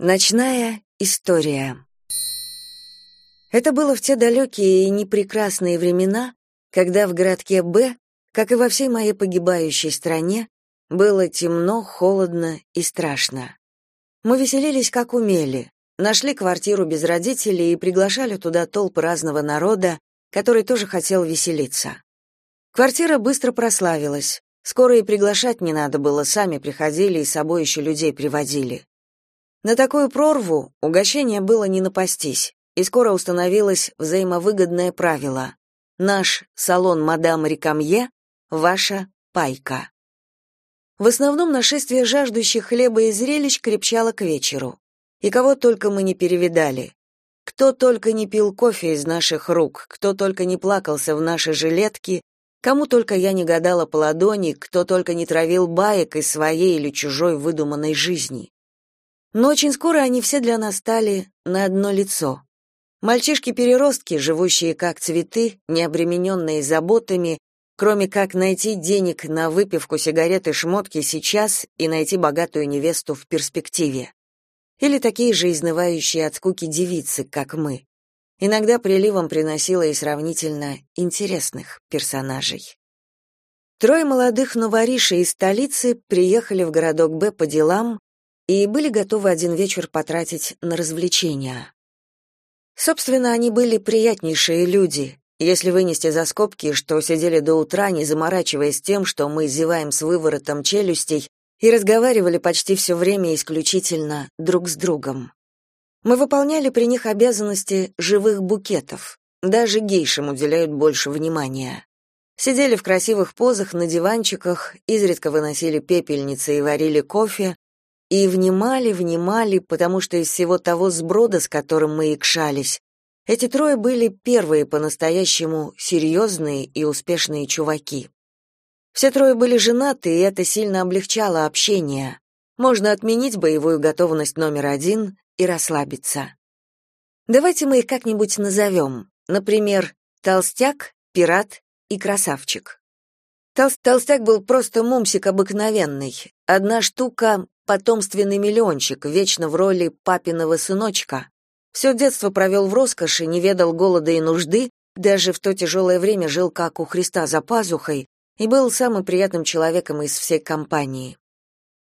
Ночная история. Это было в те далекие и непрекрасные времена, когда в городке Б, как и во всей моей погибающей стране, было темно, холодно и страшно. Мы веселились как умели, нашли квартиру без родителей и приглашали туда толпы разного народа, который тоже хотел веселиться. Квартира быстро прославилась. Скоро и приглашать не надо было, сами приходили и с собой еще людей приводили. На такую прорву угощение было не напастись, и скоро установилось взаимовыгодное правило. Наш салон мадам Рикамье — ваша пайка. В основном нашествие жаждущих хлеба и зрелищ крепчало к вечеру. И кого только мы не перевидали. Кто только не пил кофе из наших рук, кто только не плакался в наши жилетки, кому только я не гадала по ладони, кто только не травил баек из своей или чужой выдуманной жизни. Но очень скоро они все для нас стали на одно лицо. Мальчишки-переростки, живущие как цветы, не обремененные заботами, кроме как найти денег на выпивку, сигареты, шмотки сейчас и найти богатую невесту в перспективе. Или такие же изнывающие от скуки девицы, как мы. Иногда приливом приносило и сравнительно интересных персонажей. Трое молодых новоришей из столицы приехали в городок Б по делам и были готовы один вечер потратить на развлечения. Собственно, они были приятнейшие люди, если вынести за скобки, что сидели до утра, не заморачиваясь тем, что мы зеваем с выворотом челюстей и разговаривали почти все время исключительно друг с другом. Мы выполняли при них обязанности живых букетов. Даже гейшам уделяют больше внимания. Сидели в красивых позах на диванчиках, изредка выносили пепельницы и варили кофе, и внимали, внимали, потому что из всего того сброда, с которым мы икшались, эти трое были первые по-настоящему серьезные и успешные чуваки. Все трое были женаты, и это сильно облегчало общение. Можно отменить боевую готовность номер один и расслабиться. Давайте мы их как-нибудь назовем. Например, толстяк, пират и красавчик. Тол толстяк был просто мумсик обыкновенный. Одна штука потомственный миллиончик, вечно в роли папиного сыночка. Все детство провел в роскоши, не ведал голода и нужды, даже в то тяжелое время жил как у Христа за пазухой и был самым приятным человеком из всей компании.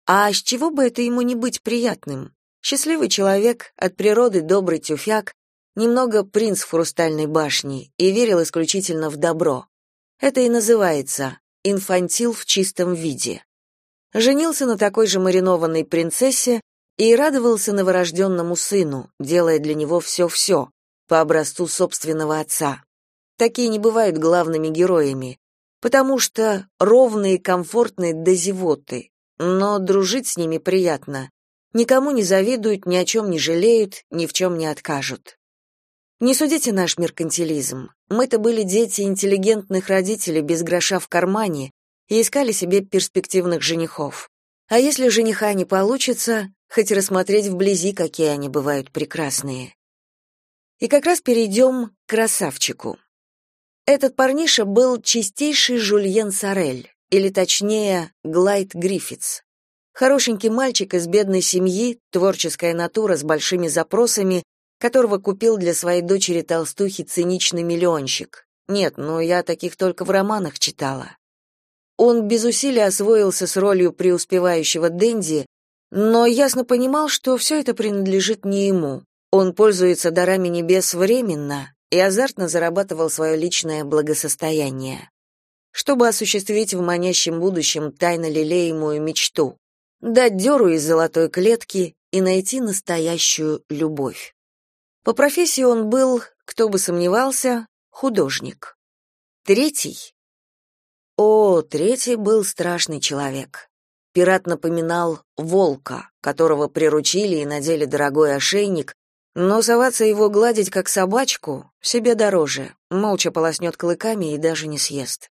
А с чего бы это ему не быть приятным? Счастливый человек, от природы добрый тюфяк, немного принц в хрустальной башне и верил исключительно в добро. Это и называется инфантил в чистом виде женился на такой же маринованной принцессе и радовался новорожденному сыну, делая для него все-все, по образцу собственного отца. Такие не бывают главными героями, потому что ровные, комфортные до зевоты, но дружить с ними приятно. Никому не завидуют, ни о чем не жалеют, ни в чем не откажут. Не судите наш меркантилизм. Мы-то были дети интеллигентных родителей без гроша в кармане, и искали себе перспективных женихов. А если жениха не получится, хоть рассмотреть вблизи, какие они бывают прекрасные. И как раз перейдем к красавчику. Этот парниша был чистейший Жульен Сорель, или точнее, Глайд Гриффитс. Хорошенький мальчик из бедной семьи, творческая натура с большими запросами, которого купил для своей дочери толстухи циничный миллионщик. Нет, ну я таких только в романах читала. Он без усилий освоился с ролью преуспевающего Дэнди, но ясно понимал, что все это принадлежит не ему. Он пользуется дарами небес временно и азартно зарабатывал свое личное благосостояние. Чтобы осуществить в манящем будущем тайно лелеемую мечту, дать дёру из золотой клетки и найти настоящую любовь. По профессии он был, кто бы сомневался, художник. Третий о, третий был страшный человек. Пират напоминал волка, которого приручили и надели дорогой ошейник, но соваться его гладить как собачку себе дороже, молча полоснет клыками и даже не съест.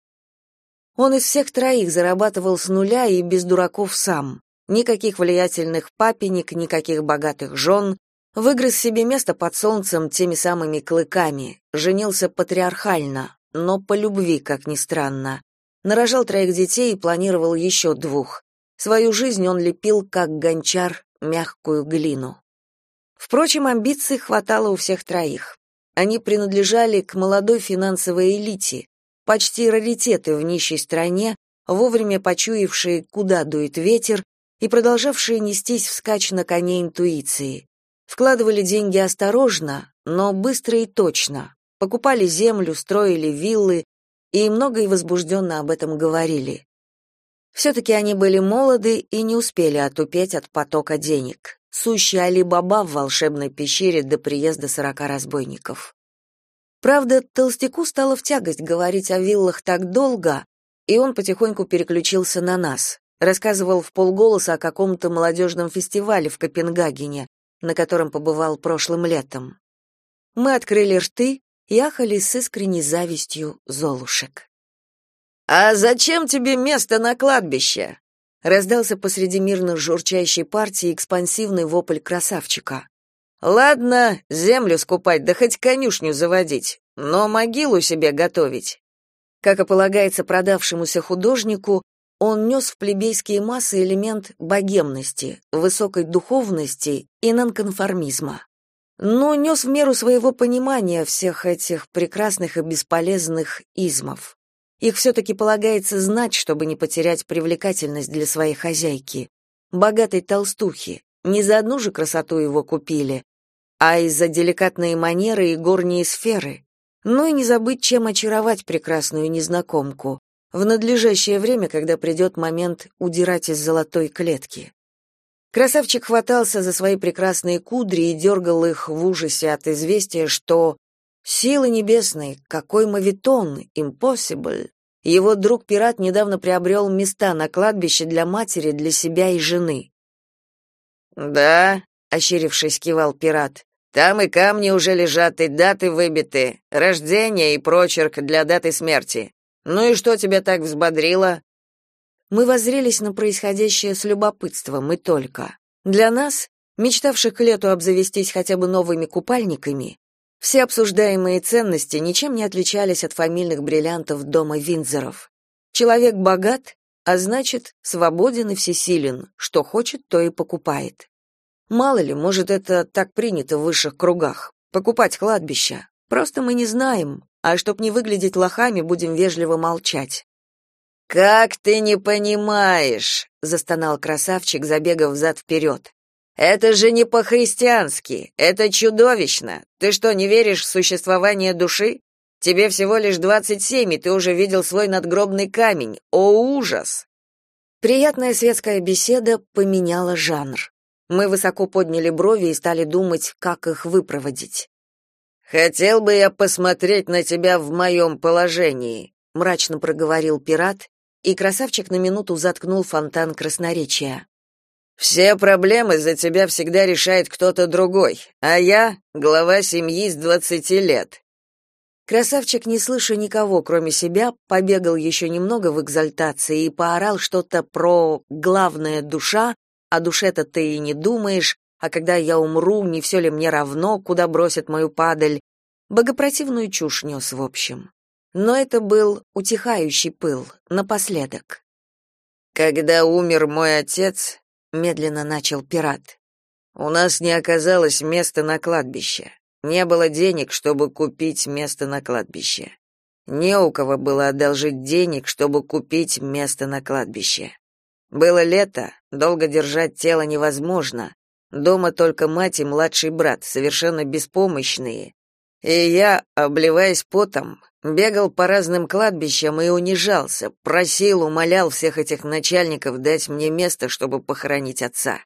Он из всех троих зарабатывал с нуля и без дураков сам. Никаких влиятельных папенек, никаких богатых жен. Выгрыз себе место под солнцем теми самыми клыками. Женился патриархально, но по любви, как ни странно нарожал троих детей и планировал еще двух. Свою жизнь он лепил, как гончар, мягкую глину. Впрочем, амбиций хватало у всех троих. Они принадлежали к молодой финансовой элите, почти раритеты в нищей стране, вовремя почуявшие, куда дует ветер, и продолжавшие нестись вскачь на коне интуиции. Вкладывали деньги осторожно, но быстро и точно. Покупали землю, строили виллы и много и возбужденно об этом говорили. Все-таки они были молоды и не успели отупеть от потока денег. Сущий Али-Баба в волшебной пещере до приезда сорока разбойников. Правда, толстяку стало в тягость говорить о виллах так долго, и он потихоньку переключился на нас. Рассказывал в полголоса о каком-то молодежном фестивале в Копенгагене, на котором побывал прошлым летом. Мы открыли рты и ахали с искренней завистью золушек. «А зачем тебе место на кладбище?» раздался посреди мирно журчащей партии экспансивный вопль красавчика. «Ладно, землю скупать, да хоть конюшню заводить, но могилу себе готовить». Как и полагается продавшемуся художнику, он нес в плебейские массы элемент богемности, высокой духовности и нонконформизма. Но нес в меру своего понимания всех этих прекрасных и бесполезных измов. Их все-таки полагается знать, чтобы не потерять привлекательность для своей хозяйки. Богатой толстухи. Не за одну же красоту его купили, а из-за деликатные манеры и горние сферы. Ну и не забыть, чем очаровать прекрасную незнакомку в надлежащее время, когда придет момент удирать из золотой клетки. Красавчик хватался за свои прекрасные кудри и дергал их в ужасе от известия, что силы небесные, какой мавитон, impossible. Его друг-пират недавно приобрел места на кладбище для матери, для себя и жены. «Да», — ощерившись, кивал пират, — «там и камни уже лежат, и даты выбиты, рождение и прочерк для даты смерти. Ну и что тебя так взбодрило? Мы воззрелись на происходящее с любопытством и только. Для нас, мечтавших к лету обзавестись хотя бы новыми купальниками, все обсуждаемые ценности ничем не отличались от фамильных бриллиантов дома Винзоров. Человек богат, а значит, свободен и всесилен, что хочет, то и покупает. Мало ли, может, это так принято в высших кругах покупать кладбища. Просто мы не знаем, а чтоб не выглядеть лохами, будем вежливо молчать. Как ты не понимаешь, застонал красавчик, забегав взад вперед. Это же не по-христиански, это чудовищно. Ты что, не веришь в существование души? Тебе всего лишь двадцать семь, и ты уже видел свой надгробный камень. О ужас. Приятная светская беседа поменяла жанр. Мы высоко подняли брови и стали думать, как их выпроводить. Хотел бы я посмотреть на тебя в моем положении, мрачно проговорил пират, и красавчик на минуту заткнул фонтан красноречия. Все проблемы за тебя всегда решает кто-то другой, а я глава семьи с двадцати лет. Красавчик, не слыша никого, кроме себя, побегал еще немного в экзальтации и поорал что-то про «главная душа», о душе-то ты и не думаешь, а когда я умру, не все ли мне равно, куда бросят мою падаль? Богопротивную чушь нес, в общем. Но это был утихающий пыл, напоследок. Когда умер мой отец, медленно начал пират. У нас не оказалось места на кладбище. Не было денег, чтобы купить место на кладбище. Не у кого было одолжить денег, чтобы купить место на кладбище. Было лето, долго держать тело невозможно, Дома только мать и младший брат, совершенно беспомощные. И я, обливаясь потом, бегал по разным кладбищам и унижался, просил, умолял всех этих начальников дать мне место, чтобы похоронить отца.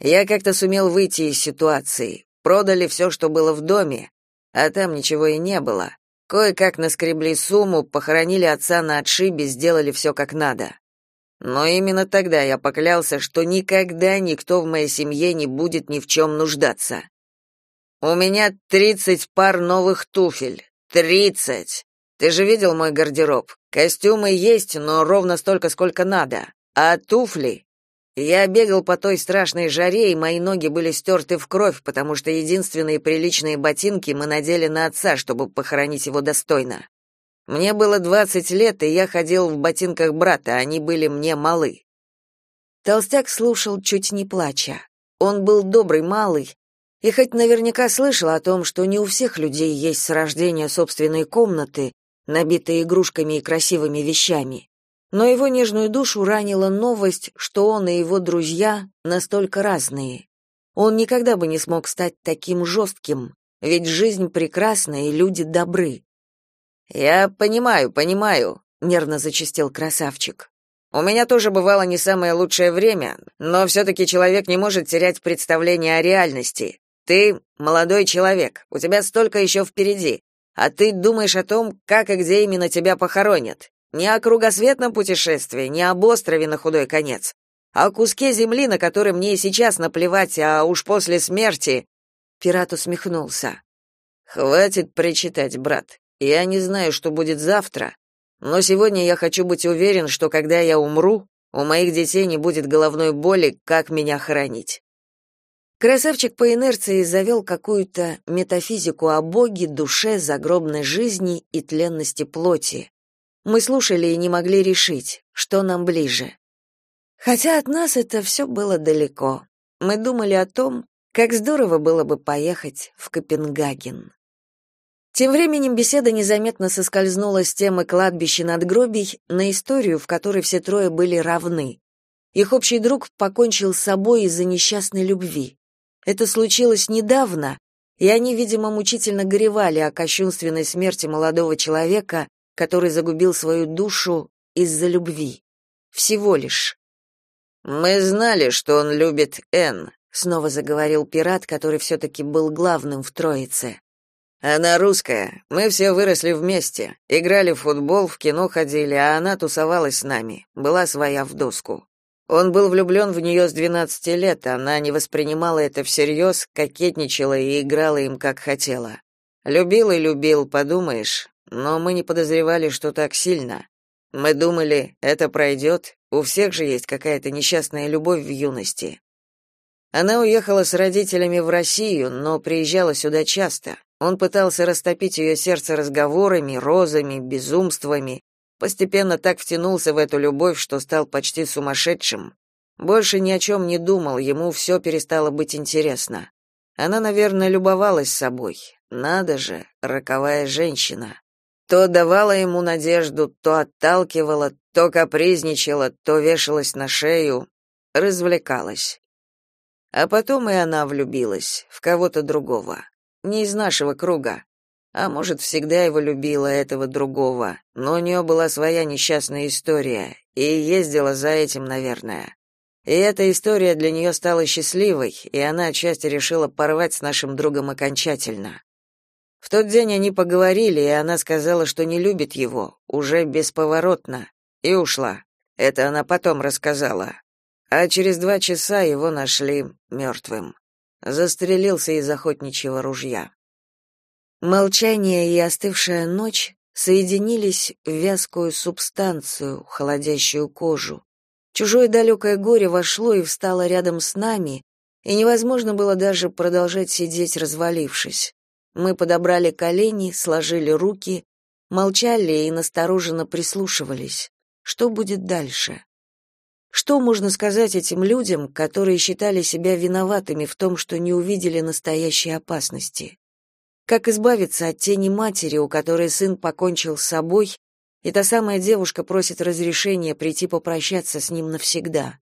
Я как-то сумел выйти из ситуации. Продали все, что было в доме, а там ничего и не было. Кое-как наскребли сумму, похоронили отца на отшибе, сделали все как надо. Но именно тогда я поклялся, что никогда никто в моей семье не будет ни в чем нуждаться. У меня тридцать пар новых туфель. Тридцать. Ты же видел мой гардероб? Костюмы есть, но ровно столько, сколько надо. А туфли? Я бегал по той страшной жаре, и мои ноги были стерты в кровь, потому что единственные приличные ботинки мы надели на отца, чтобы похоронить его достойно. Мне было двадцать лет, и я ходил в ботинках брата, они были мне малы. Толстяк слушал, чуть не плача. Он был добрый малый, И хоть наверняка слышала о том, что не у всех людей есть с рождения собственные комнаты, набитые игрушками и красивыми вещами, но его нежную душу ранила новость, что он и его друзья настолько разные. Он никогда бы не смог стать таким жестким, ведь жизнь прекрасна и люди добры. «Я понимаю, понимаю», — нервно зачастил красавчик. «У меня тоже бывало не самое лучшее время, но все-таки человек не может терять представление о реальности. Ты молодой человек, у тебя столько еще впереди, а ты думаешь о том, как и где именно тебя похоронят. Не о кругосветном путешествии, не об острове на худой конец, а о куске земли, на который мне и сейчас наплевать, а уж после смерти...» Пират усмехнулся. «Хватит причитать, брат. Я не знаю, что будет завтра, но сегодня я хочу быть уверен, что когда я умру, у моих детей не будет головной боли, как меня хоронить. Красавчик по инерции завел какую-то метафизику о Боге, душе, загробной жизни и тленности плоти. Мы слушали и не могли решить, что нам ближе. Хотя от нас это все было далеко. Мы думали о том, как здорово было бы поехать в Копенгаген. Тем временем беседа незаметно соскользнула с темы кладбища надгробий на историю, в которой все трое были равны. Их общий друг покончил с собой из-за несчастной любви. Это случилось недавно, и они, видимо, мучительно горевали о кощунственной смерти молодого человека, который загубил свою душу из-за любви. Всего лишь. «Мы знали, что он любит Энн», — снова заговорил пират, который все-таки был главным в троице. «Она русская. Мы все выросли вместе. Играли в футбол, в кино ходили, а она тусовалась с нами. Была своя в доску. Он был влюблен в нее с 12 лет, она не воспринимала это всерьез, кокетничала и играла им как хотела. Любил и любил, подумаешь, но мы не подозревали, что так сильно. Мы думали, это пройдет, у всех же есть какая-то несчастная любовь в юности. Она уехала с родителями в Россию, но приезжала сюда часто. Он пытался растопить ее сердце разговорами, розами, безумствами, Постепенно так втянулся в эту любовь, что стал почти сумасшедшим. Больше ни о чем не думал, ему все перестало быть интересно. Она, наверное, любовалась собой. Надо же, роковая женщина. То давала ему надежду, то отталкивала, то капризничала, то вешалась на шею, развлекалась. А потом и она влюбилась в кого-то другого, не из нашего круга. А может, всегда его любила этого другого, но у нее была своя несчастная история, и ездила за этим, наверное. И эта история для нее стала счастливой, и она отчасти решила порвать с нашим другом окончательно. В тот день они поговорили, и она сказала, что не любит его, уже бесповоротно, и ушла. Это она потом рассказала. А через два часа его нашли мертвым. Застрелился из охотничьего ружья. Молчание и остывшая ночь соединились в вязкую субстанцию, холодящую кожу. Чужое далекое горе вошло и встало рядом с нами, и невозможно было даже продолжать сидеть, развалившись. Мы подобрали колени, сложили руки, молчали и настороженно прислушивались. Что будет дальше? Что можно сказать этим людям, которые считали себя виноватыми в том, что не увидели настоящей опасности? Как избавиться от тени матери, у которой сын покончил с собой, и та самая девушка просит разрешения прийти попрощаться с ним навсегда?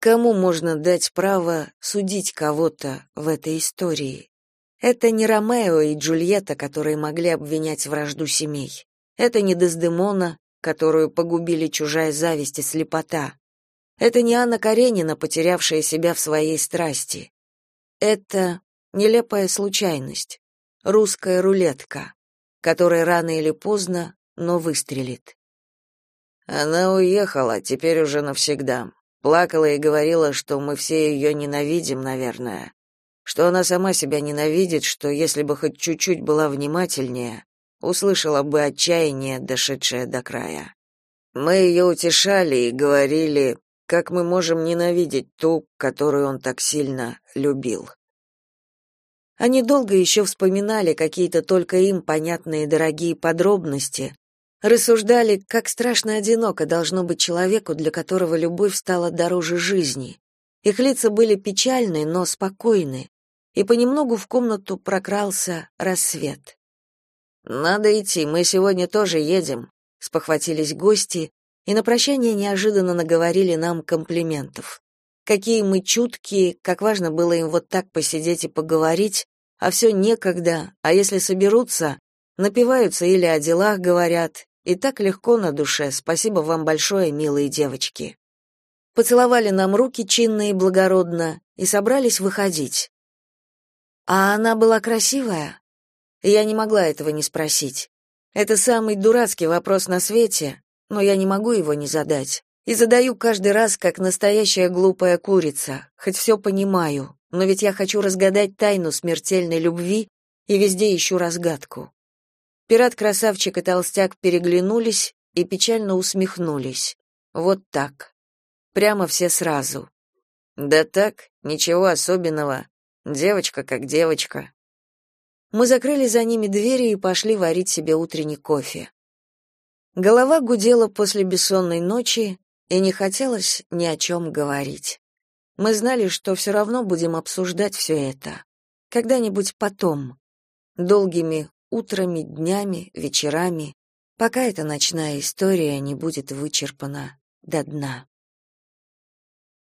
Кому можно дать право судить кого-то в этой истории? Это не Ромео и Джульетта, которые могли обвинять вражду семей. Это не Дездемона, которую погубили чужая зависть и слепота. Это не Анна Каренина, потерявшая себя в своей страсти. Это нелепая случайность русская рулетка, которая рано или поздно, но выстрелит. Она уехала, теперь уже навсегда. Плакала и говорила, что мы все ее ненавидим, наверное. Что она сама себя ненавидит, что если бы хоть чуть-чуть была внимательнее, услышала бы отчаяние, дошедшее до края. Мы ее утешали и говорили, как мы можем ненавидеть ту, которую он так сильно любил. Они долго еще вспоминали какие-то только им понятные дорогие подробности, рассуждали, как страшно одиноко должно быть человеку, для которого любовь стала дороже жизни. Их лица были печальны, но спокойны, и понемногу в комнату прокрался рассвет. Надо идти, мы сегодня тоже едем, спохватились гости и на прощание неожиданно наговорили нам комплиментов. Какие мы чуткие, как важно было им вот так посидеть и поговорить, а все некогда, а если соберутся, напиваются или о делах говорят, и так легко на душе. Спасибо вам большое, милые девочки. Поцеловали нам руки чинно и благородно и собрались выходить. А она была красивая? Я не могла этого не спросить. Это самый дурацкий вопрос на свете, но я не могу его не задать. И задаю каждый раз, как настоящая глупая курица, хоть все понимаю, но ведь я хочу разгадать тайну смертельной любви и везде ищу разгадку. Пират-красавчик и толстяк переглянулись и печально усмехнулись. Вот так. Прямо все сразу. Да так, ничего особенного. Девочка как девочка. Мы закрыли за ними двери и пошли варить себе утренний кофе. Голова гудела после бессонной ночи, и не хотелось ни о чем говорить. Мы знали, что все равно будем обсуждать все это. Когда-нибудь потом. Долгими утрами, днями, вечерами, пока эта ночная история не будет вычерпана до дна.